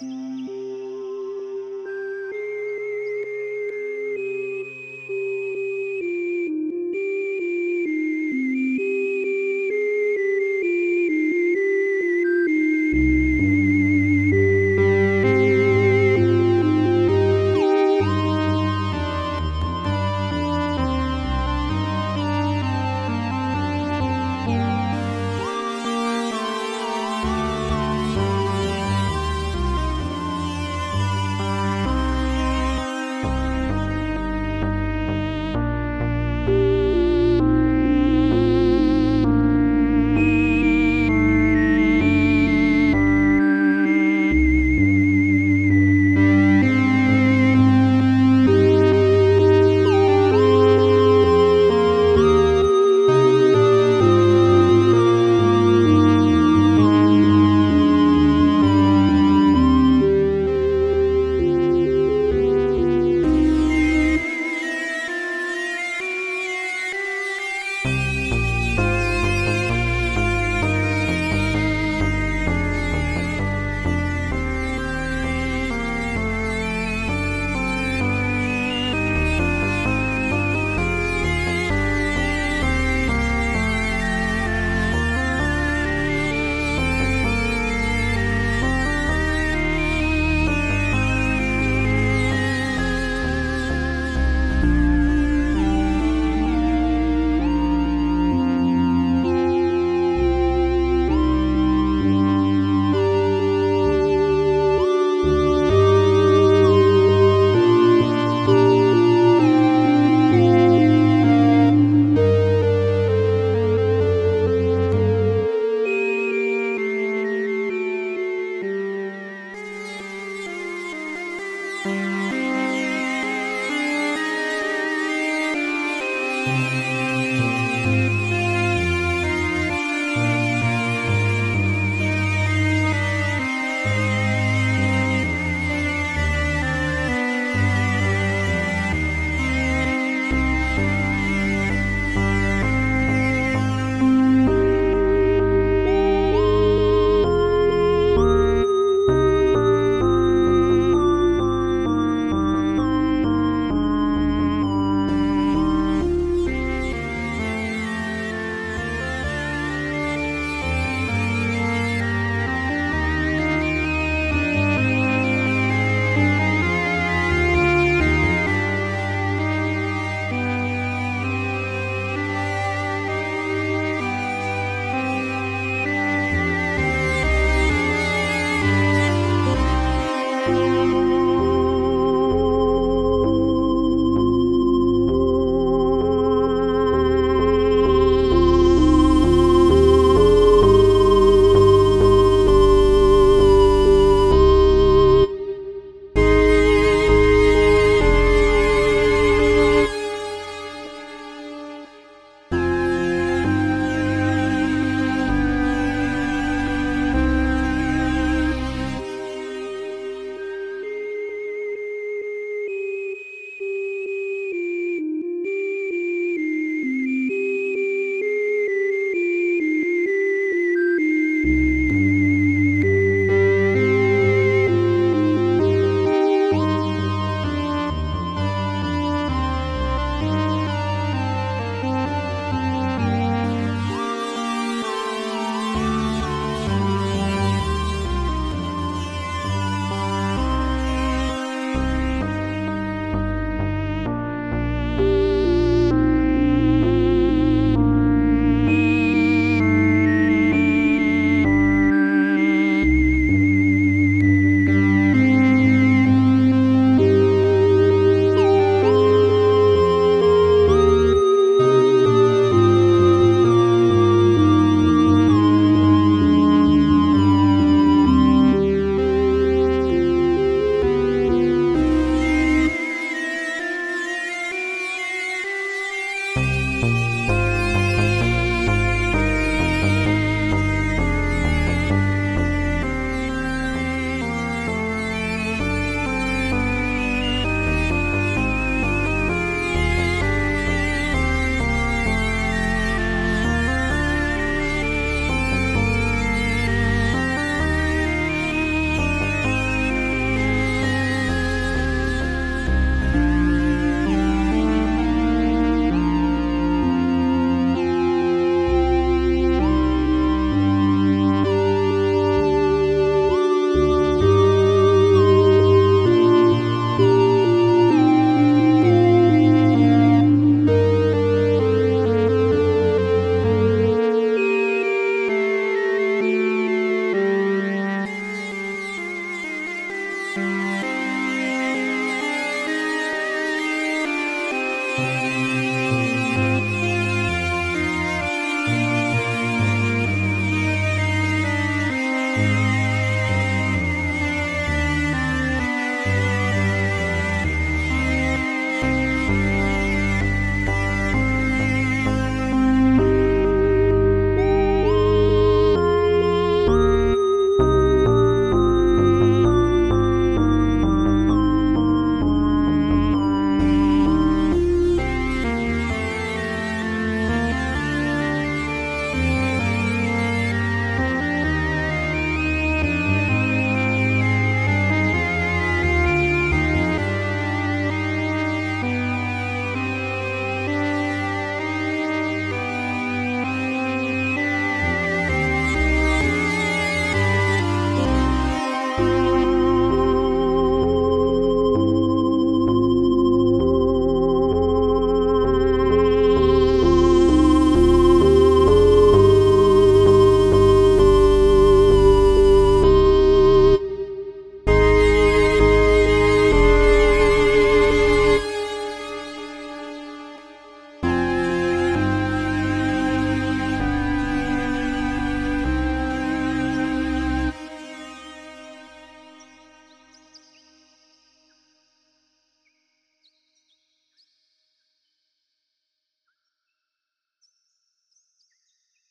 Música